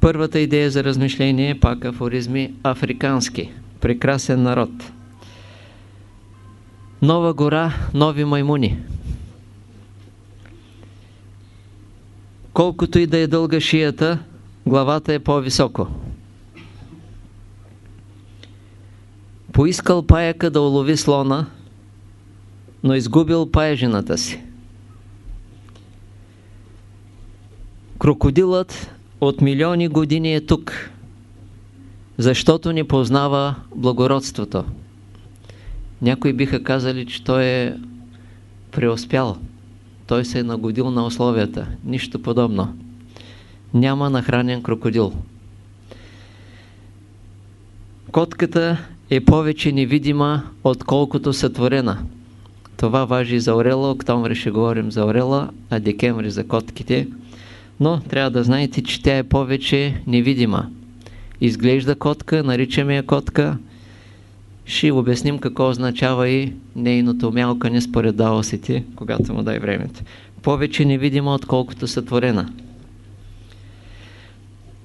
Първата идея за размишление е пак афоризми африкански. Прекрасен народ. Нова гора, нови маймуни. Колкото и да е дълга шията, главата е по-високо. Поискал паяка да улови слона, но изгубил паежината си. Крокодилът от милиони години е тук, защото ни познава благородството. Някои биха казали, че той е преуспял. Той се е нагодил на условията. Нищо подобно. Няма нахранен крокодил. Котката е повече невидима, отколкото сътворена. Това важи за орела. Октомври ще говорим за орела, а декември за котките. Но трябва да знаете, че тя е повече невидима. Изглежда котка, наричаме я котка. Ще обясним какво означава и нейното мялкане според даосите, когато му дай времето. Повече невидима, отколкото сътворена.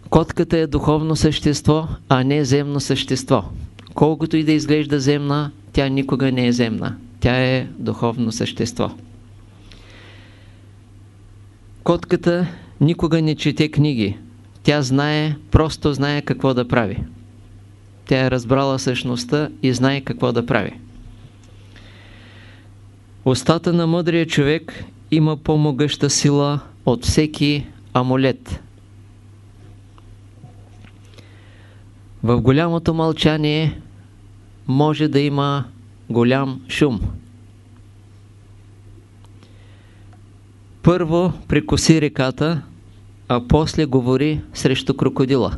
Котката е духовно същество, а не земно същество. Колкото и да изглежда земна, тя никога не е земна. Тя е духовно същество. Котката никога не чете книги. Тя знае, просто знае какво да прави. Тя е разбрала същността и знае какво да прави. Остата на мъдрия човек има по-могъща сила от всеки амулет. В голямото мълчание може да има голям шум. Първо прикоси реката, а после говори срещу крокодила.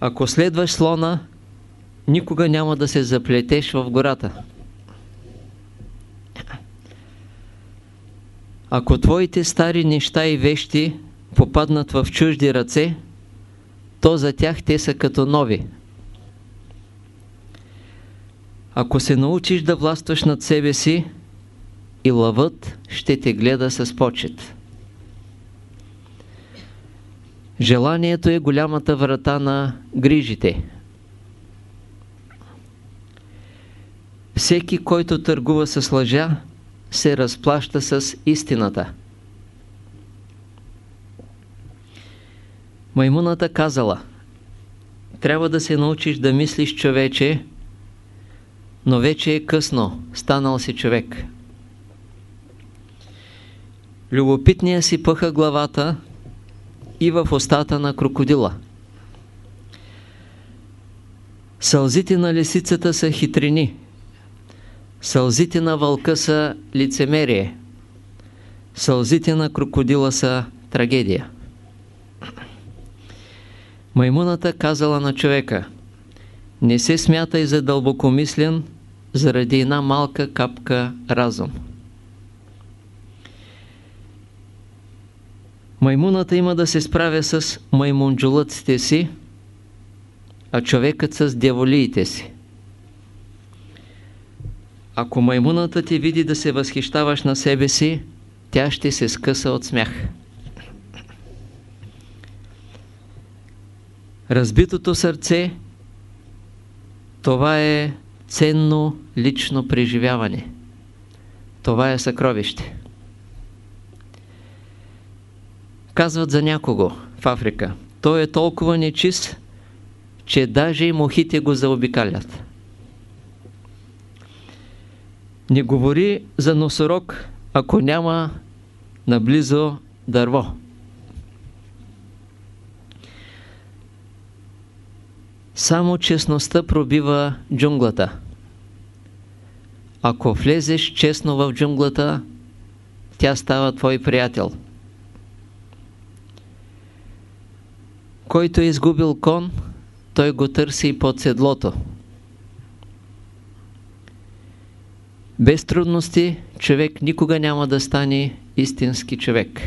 Ако следваш слона, никога няма да се заплетеш в гората. Ако твоите стари неща и вещи попаднат в чужди ръце, то за тях те са като нови. Ако се научиш да властваш над себе си, и лъвът ще те гледа с почет. Желанието е голямата врата на грижите. Всеки, който търгува с лъжа, се разплаща с истината. Маймуната казала, трябва да се научиш да мислиш човече, но вече е късно, станал си човек. Любопитният си пъха главата и в устата на крокодила. Сълзите на лисицата са хитрини. Сълзите на вълка са лицемерие. Сълзите на крокодила са трагедия. Маймуната казала на човека Не се смятай за дълбокомислен заради една малка капка разум. Маймуната има да се справя с маймунджулъците си, а човекът с дяволиите си. Ако маймуната ти види да се възхищаваш на себе си, тя ще се скъса от смях. Разбитото сърце, това е ценно лично преживяване. Това е съкровище. Казват за някого в Африка. Той е толкова нечист, че даже и мухите го заобикалят. Не говори за носорог, ако няма наблизо дърво. Само честността пробива джунглата. Ако влезеш честно в джунглата, тя става твой приятел. Който е изгубил кон, той го търси под седлото. Без трудности човек никога няма да стане истински човек.